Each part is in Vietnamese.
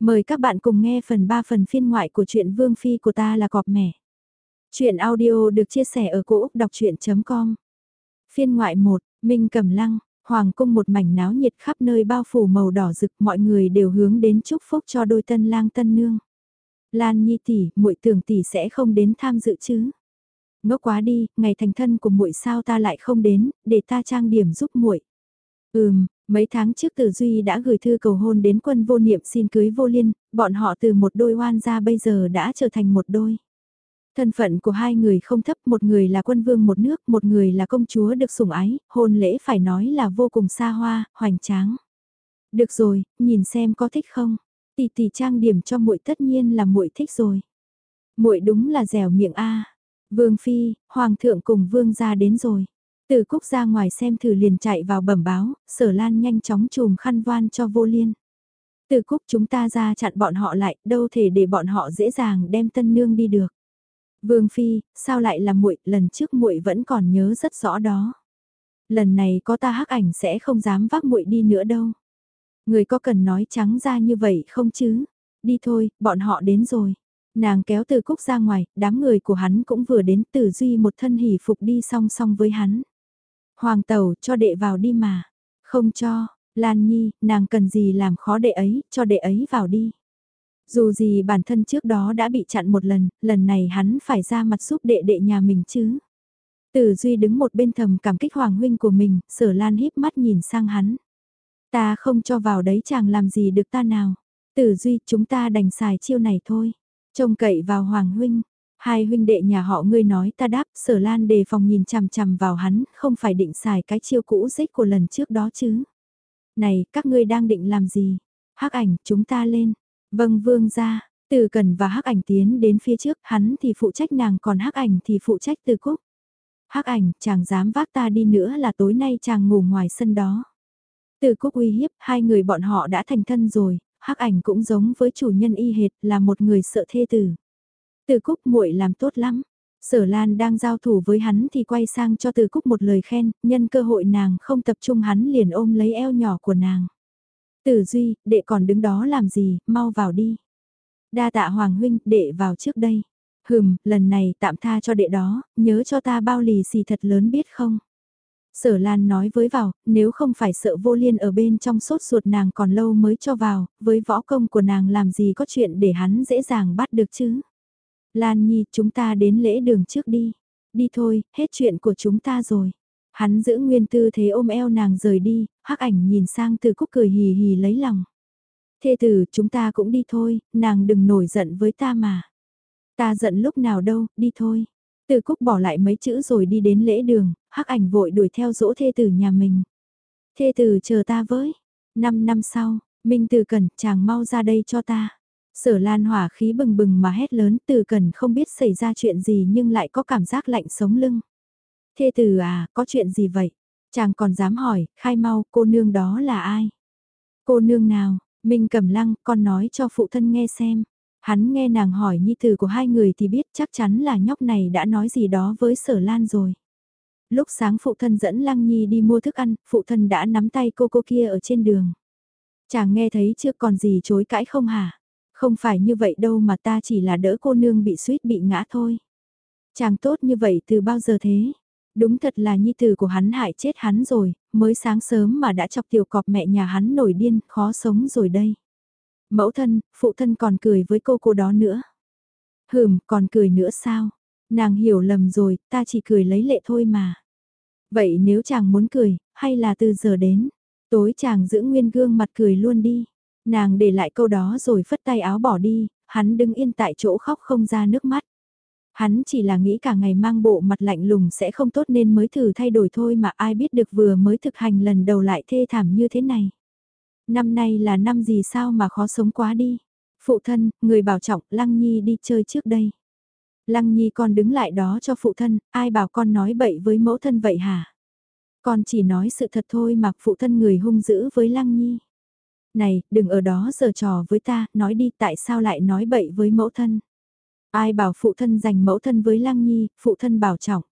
Mời các bạn cùng nghe phần 3 phần phiên ngoại của truyện Vương Phi của ta là cọp mẻ. Chuyện audio được chia sẻ ở cỗ đọc chuyện.com Phiên ngoại 1, Minh Cầm Lăng, Hoàng cung một mảnh náo nhiệt khắp nơi bao phủ màu đỏ rực mọi người đều hướng đến chúc phúc cho đôi tân lang tân nương. Lan Nhi tỷ, muội tưởng tỷ sẽ không đến tham dự chứ? Ngốc quá đi, ngày thành thân của muội sao ta lại không đến, để ta trang điểm giúp muội. Ừm, Mấy tháng trước Tử Duy đã gửi thư cầu hôn đến quân vô niệm xin cưới vô liên, bọn họ từ một đôi oan ra bây giờ đã trở thành một đôi. Thân phận của hai người không thấp, một người là quân vương một nước, một người là công chúa được sủng ái, hôn lễ phải nói là vô cùng xa hoa, hoành tráng. Được rồi, nhìn xem có thích không? Tỷ tỷ trang điểm cho muội tất nhiên là muội thích rồi. Muội đúng là dẻo miệng a. Vương phi, hoàng thượng cùng vương gia đến rồi. Từ Cúc ra ngoài xem thử liền chạy vào bẩm báo, sở lan nhanh chóng chùm khăn voan cho vô liên. Từ Cúc chúng ta ra chặn bọn họ lại, đâu thể để bọn họ dễ dàng đem tân nương đi được. Vương Phi, sao lại là muội lần trước muội vẫn còn nhớ rất rõ đó. Lần này có ta hắc ảnh sẽ không dám vác muội đi nữa đâu. Người có cần nói trắng ra như vậy không chứ? Đi thôi, bọn họ đến rồi. Nàng kéo từ cúc ra ngoài, đám người của hắn cũng vừa đến từ duy một thân hỷ phục đi song song với hắn. Hoàng tẩu cho đệ vào đi mà. Không cho, Lan Nhi, nàng cần gì làm khó đệ ấy, cho đệ ấy vào đi. Dù gì bản thân trước đó đã bị chặn một lần, lần này hắn phải ra mặt giúp đệ đệ nhà mình chứ. Tử Duy đứng một bên thầm cảm kích Hoàng huynh của mình, sở lan híp mắt nhìn sang hắn. Ta không cho vào đấy chàng làm gì được ta nào. Tử Duy chúng ta đành xài chiêu này thôi. Trông cậy vào Hoàng huynh, Hai huynh đệ nhà họ ngươi nói ta đáp, sở lan đề phòng nhìn chằm chằm vào hắn, không phải định xài cái chiêu cũ dích của lần trước đó chứ. Này, các ngươi đang định làm gì? hắc ảnh, chúng ta lên. Vâng vương ra, từ cần và hắc ảnh tiến đến phía trước, hắn thì phụ trách nàng còn hắc ảnh thì phụ trách từ cúc. hắc ảnh, chàng dám vác ta đi nữa là tối nay chàng ngủ ngoài sân đó. Từ cúc uy hiếp, hai người bọn họ đã thành thân rồi, hắc ảnh cũng giống với chủ nhân y hệt là một người sợ thê tử. Từ Cúc muội làm tốt lắm. Sở Lan đang giao thủ với hắn thì quay sang cho Từ Cúc một lời khen, nhân cơ hội nàng không tập trung hắn liền ôm lấy eo nhỏ của nàng. Tử Duy, đệ còn đứng đó làm gì, mau vào đi. Đa tạ Hoàng Huynh, đệ vào trước đây. Hừm, lần này tạm tha cho đệ đó, nhớ cho ta bao lì xì thật lớn biết không? Sở Lan nói với vào, nếu không phải sợ vô liên ở bên trong sốt ruột nàng còn lâu mới cho vào, với võ công của nàng làm gì có chuyện để hắn dễ dàng bắt được chứ? Lan Nhi, chúng ta đến lễ đường trước đi. Đi thôi, hết chuyện của chúng ta rồi. Hắn giữ nguyên tư thế ôm eo nàng rời đi, hắc ảnh nhìn sang từ cúc cười hì hì lấy lòng. Thê tử, chúng ta cũng đi thôi, nàng đừng nổi giận với ta mà. Ta giận lúc nào đâu, đi thôi. Từ cúc bỏ lại mấy chữ rồi đi đến lễ đường, hắc ảnh vội đuổi theo dỗ thê tử nhà mình. Thê tử chờ ta với. Năm năm sau, Minh Từ Cẩn, chàng mau ra đây cho ta. Sở Lan hỏa khí bừng bừng mà hét lớn từ cần không biết xảy ra chuyện gì nhưng lại có cảm giác lạnh sống lưng. Thê tử à, có chuyện gì vậy? Chàng còn dám hỏi, khai mau, cô nương đó là ai? Cô nương nào? Minh cầm lăng, con nói cho phụ thân nghe xem. Hắn nghe nàng hỏi nhi tử của hai người thì biết chắc chắn là nhóc này đã nói gì đó với sở lan rồi. Lúc sáng phụ thân dẫn lăng nhi đi mua thức ăn, phụ thân đã nắm tay cô cô kia ở trên đường. Chàng nghe thấy chưa còn gì chối cãi không hả? Không phải như vậy đâu mà ta chỉ là đỡ cô nương bị suýt bị ngã thôi. Chàng tốt như vậy từ bao giờ thế? Đúng thật là nhi tử của hắn hại chết hắn rồi, mới sáng sớm mà đã chọc tiểu cọp mẹ nhà hắn nổi điên, khó sống rồi đây. Mẫu thân, phụ thân còn cười với cô cô đó nữa. Hừm, còn cười nữa sao? Nàng hiểu lầm rồi, ta chỉ cười lấy lệ thôi mà. Vậy nếu chàng muốn cười, hay là từ giờ đến, tối chàng giữ nguyên gương mặt cười luôn đi. Nàng để lại câu đó rồi phất tay áo bỏ đi, hắn đứng yên tại chỗ khóc không ra nước mắt. Hắn chỉ là nghĩ cả ngày mang bộ mặt lạnh lùng sẽ không tốt nên mới thử thay đổi thôi mà ai biết được vừa mới thực hành lần đầu lại thê thảm như thế này. Năm nay là năm gì sao mà khó sống quá đi. Phụ thân, người bảo trọng, Lăng Nhi đi chơi trước đây. Lăng Nhi con đứng lại đó cho phụ thân, ai bảo con nói bậy với mẫu thân vậy hả? Con chỉ nói sự thật thôi mà phụ thân người hung dữ với Lăng Nhi. Này, đừng ở đó giờ trò với ta, nói đi tại sao lại nói bậy với mẫu thân. Ai bảo phụ thân dành mẫu thân với Lăng Nhi, phụ thân bảo trọng.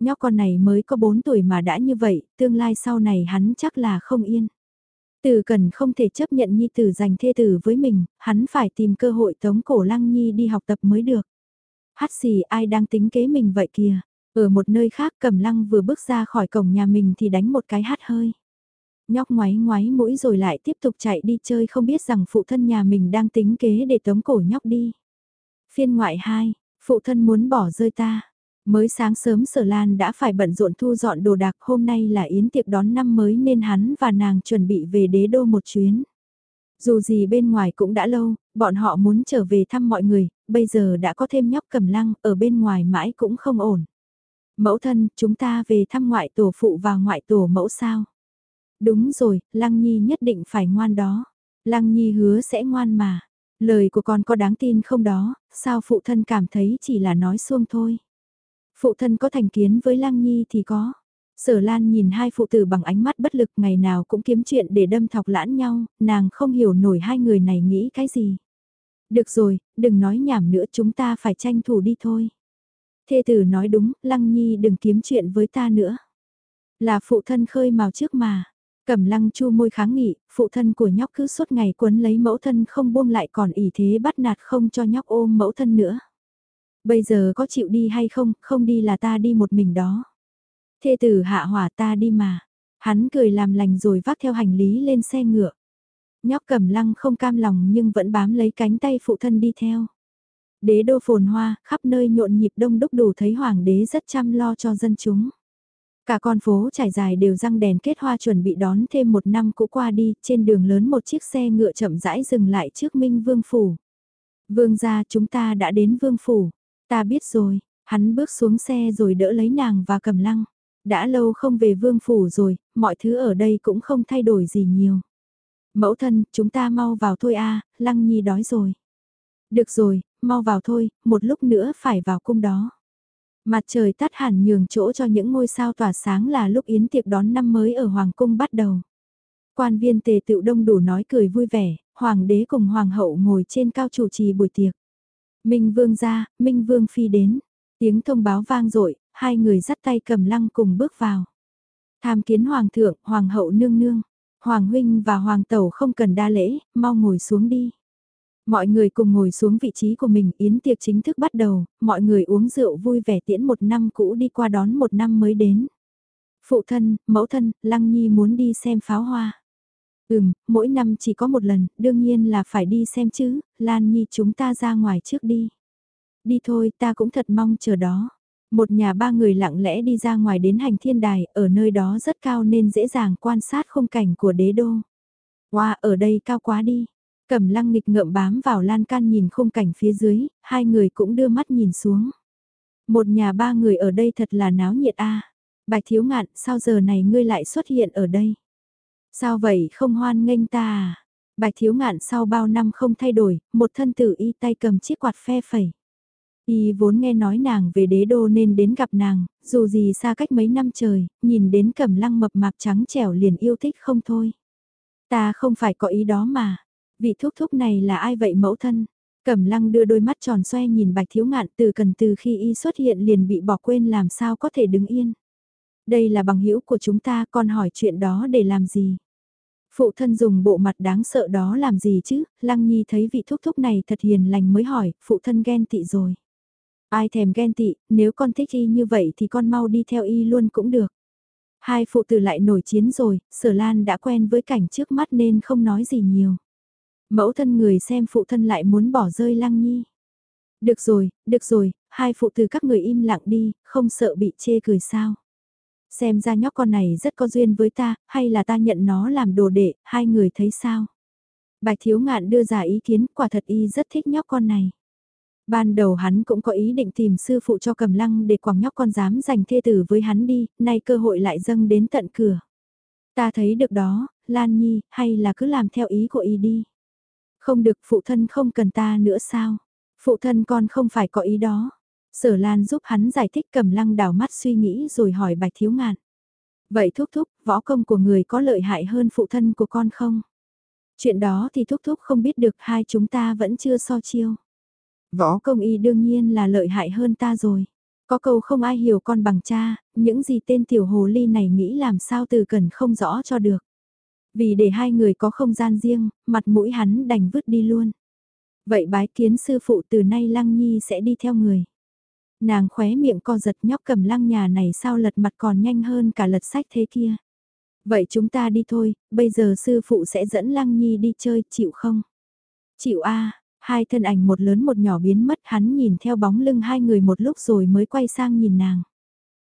Nhóc con này mới có 4 tuổi mà đã như vậy, tương lai sau này hắn chắc là không yên. Từ cần không thể chấp nhận nhi tử dành thê tử với mình, hắn phải tìm cơ hội tống cổ lăng nhi đi học tập mới được. Hát xì ai đang tính kế mình vậy kìa. Ở một nơi khác cầm lăng vừa bước ra khỏi cổng nhà mình thì đánh một cái hát hơi. Nhóc ngoáy ngoáy mũi rồi lại tiếp tục chạy đi chơi không biết rằng phụ thân nhà mình đang tính kế để tống cổ nhóc đi. Phiên ngoại 2, phụ thân muốn bỏ rơi ta. Mới sáng sớm sở lan đã phải bận rộn thu dọn đồ đạc hôm nay là yến tiệc đón năm mới nên hắn và nàng chuẩn bị về đế đô một chuyến. Dù gì bên ngoài cũng đã lâu, bọn họ muốn trở về thăm mọi người, bây giờ đã có thêm nhóc cầm lăng, ở bên ngoài mãi cũng không ổn. Mẫu thân, chúng ta về thăm ngoại tổ phụ và ngoại tổ mẫu sao? Đúng rồi, Lăng Nhi nhất định phải ngoan đó. Lăng Nhi hứa sẽ ngoan mà. Lời của con có đáng tin không đó, sao phụ thân cảm thấy chỉ là nói xuông thôi. Phụ thân có thành kiến với Lăng Nhi thì có. Sở Lan nhìn hai phụ tử bằng ánh mắt bất lực ngày nào cũng kiếm chuyện để đâm thọc lãn nhau, nàng không hiểu nổi hai người này nghĩ cái gì. Được rồi, đừng nói nhảm nữa chúng ta phải tranh thủ đi thôi. Thê tử nói đúng, Lăng Nhi đừng kiếm chuyện với ta nữa. Là phụ thân khơi mào trước mà. Cẩm lăng chu môi kháng nghị, phụ thân của nhóc cứ suốt ngày quấn lấy mẫu thân không buông lại còn ỉ thế bắt nạt không cho nhóc ôm mẫu thân nữa. Bây giờ có chịu đi hay không, không đi là ta đi một mình đó. Thê tử hạ hỏa ta đi mà. Hắn cười làm lành rồi vác theo hành lý lên xe ngựa. Nhóc cẩm lăng không cam lòng nhưng vẫn bám lấy cánh tay phụ thân đi theo. Đế đô phồn hoa, khắp nơi nhộn nhịp đông đúc đủ thấy hoàng đế rất chăm lo cho dân chúng. Cả con phố trải dài đều răng đèn kết hoa chuẩn bị đón thêm một năm cũ qua đi, trên đường lớn một chiếc xe ngựa chậm rãi dừng lại trước Minh Vương Phủ. Vương gia chúng ta đã đến Vương Phủ, ta biết rồi, hắn bước xuống xe rồi đỡ lấy nàng và cầm lăng. Đã lâu không về Vương Phủ rồi, mọi thứ ở đây cũng không thay đổi gì nhiều. Mẫu thân, chúng ta mau vào thôi a Lăng Nhi đói rồi. Được rồi, mau vào thôi, một lúc nữa phải vào cung đó. Mặt trời tắt hẳn nhường chỗ cho những ngôi sao tỏa sáng là lúc yến tiệc đón năm mới ở Hoàng cung bắt đầu. Quan viên tề tựu đông đủ nói cười vui vẻ, Hoàng đế cùng Hoàng hậu ngồi trên cao chủ trì buổi tiệc. Minh Vương ra, Minh Vương phi đến. Tiếng thông báo vang dội hai người dắt tay cầm lăng cùng bước vào. Tham kiến Hoàng thượng, Hoàng hậu nương nương. Hoàng huynh và Hoàng tẩu không cần đa lễ, mau ngồi xuống đi. Mọi người cùng ngồi xuống vị trí của mình, yến tiệc chính thức bắt đầu, mọi người uống rượu vui vẻ tiễn một năm cũ đi qua đón một năm mới đến. Phụ thân, mẫu thân, Lăng Nhi muốn đi xem pháo hoa. Ừm, mỗi năm chỉ có một lần, đương nhiên là phải đi xem chứ, Lan Nhi chúng ta ra ngoài trước đi. Đi thôi, ta cũng thật mong chờ đó. Một nhà ba người lặng lẽ đi ra ngoài đến hành thiên đài, ở nơi đó rất cao nên dễ dàng quan sát khung cảnh của đế đô. Wow, ở đây cao quá đi. Cẩm lăng nghịch ngợm bám vào lan can nhìn khung cảnh phía dưới, hai người cũng đưa mắt nhìn xuống. Một nhà ba người ở đây thật là náo nhiệt a. Bạch thiếu ngạn, sao giờ này ngươi lại xuất hiện ở đây? Sao vậy không hoan nghênh ta à? Bạch thiếu ngạn sau bao năm không thay đổi, một thân tử y tay cầm chiếc quạt phe phẩy. Y vốn nghe nói nàng về đế đô nên đến gặp nàng, dù gì xa cách mấy năm trời, nhìn đến cẩm lăng mập mạp trắng trẻo liền yêu thích không thôi. Ta không phải có ý đó mà, Vị thúc thúc này là ai vậy mẫu thân? Cẩm lăng đưa đôi mắt tròn xoe nhìn bạch thiếu ngạn từ cần từ khi y xuất hiện liền bị bỏ quên làm sao có thể đứng yên. Đây là bằng hữu của chúng ta còn hỏi chuyện đó để làm gì? Phụ thân dùng bộ mặt đáng sợ đó làm gì chứ? Lăng nhi thấy vị thúc thúc này thật hiền lành mới hỏi, phụ thân ghen tị rồi. Ai thèm ghen tị, nếu con thích y như vậy thì con mau đi theo y luôn cũng được. Hai phụ tử lại nổi chiến rồi, sở lan đã quen với cảnh trước mắt nên không nói gì nhiều. Mẫu thân người xem phụ thân lại muốn bỏ rơi lăng nhi. Được rồi, được rồi, hai phụ từ các người im lặng đi, không sợ bị chê cười sao. Xem ra nhóc con này rất có duyên với ta, hay là ta nhận nó làm đồ đệ, hai người thấy sao. Bạch thiếu ngạn đưa ra ý kiến, quả thật y rất thích nhóc con này. Ban đầu hắn cũng có ý định tìm sư phụ cho cầm lăng để quảng nhóc con dám giành thê tử với hắn đi, nay cơ hội lại dâng đến tận cửa. Ta thấy được đó, Lan Nhi, hay là cứ làm theo ý của y đi. Không được phụ thân không cần ta nữa sao? Phụ thân con không phải có ý đó. Sở Lan giúp hắn giải thích cầm lăng đảo mắt suy nghĩ rồi hỏi bạch thiếu ngạn. Vậy thúc thúc, võ công của người có lợi hại hơn phụ thân của con không? Chuyện đó thì thúc thúc không biết được hai chúng ta vẫn chưa so chiêu. Võ công y đương nhiên là lợi hại hơn ta rồi. Có câu không ai hiểu con bằng cha, những gì tên tiểu hồ ly này nghĩ làm sao từ cần không rõ cho được. Vì để hai người có không gian riêng, mặt mũi hắn đành vứt đi luôn. Vậy bái kiến sư phụ từ nay Lăng Nhi sẽ đi theo người. Nàng khóe miệng co giật nhóc cầm lăng nhà này sao lật mặt còn nhanh hơn cả lật sách thế kia. Vậy chúng ta đi thôi, bây giờ sư phụ sẽ dẫn Lăng Nhi đi chơi, chịu không? Chịu a hai thân ảnh một lớn một nhỏ biến mất hắn nhìn theo bóng lưng hai người một lúc rồi mới quay sang nhìn nàng.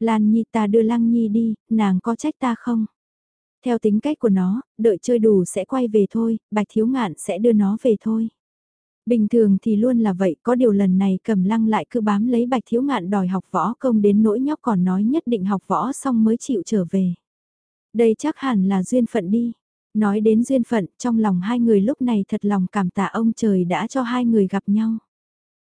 Lan Nhi ta đưa Lăng Nhi đi, nàng có trách ta không? Theo tính cách của nó, đợi chơi đủ sẽ quay về thôi, bạch thiếu ngạn sẽ đưa nó về thôi. Bình thường thì luôn là vậy, có điều lần này cầm lăng lại cứ bám lấy bạch thiếu ngạn đòi học võ công đến nỗi nhóc còn nói nhất định học võ xong mới chịu trở về. Đây chắc hẳn là duyên phận đi. Nói đến duyên phận, trong lòng hai người lúc này thật lòng cảm tạ ông trời đã cho hai người gặp nhau.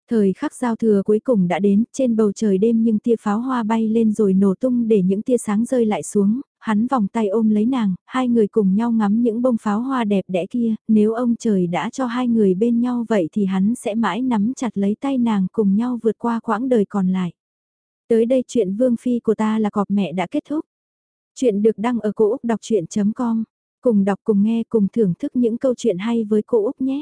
Thời khắc giao thừa cuối cùng đã đến, trên bầu trời đêm nhưng tia pháo hoa bay lên rồi nổ tung để những tia sáng rơi lại xuống, hắn vòng tay ôm lấy nàng, hai người cùng nhau ngắm những bông pháo hoa đẹp đẽ kia, nếu ông trời đã cho hai người bên nhau vậy thì hắn sẽ mãi nắm chặt lấy tay nàng cùng nhau vượt qua quãng đời còn lại. Tới đây chuyện Vương Phi của ta là cọp mẹ đã kết thúc. Chuyện được đăng ở cổ Úc đọc chuyện.com, cùng đọc cùng nghe cùng thưởng thức những câu chuyện hay với cô Úc nhé.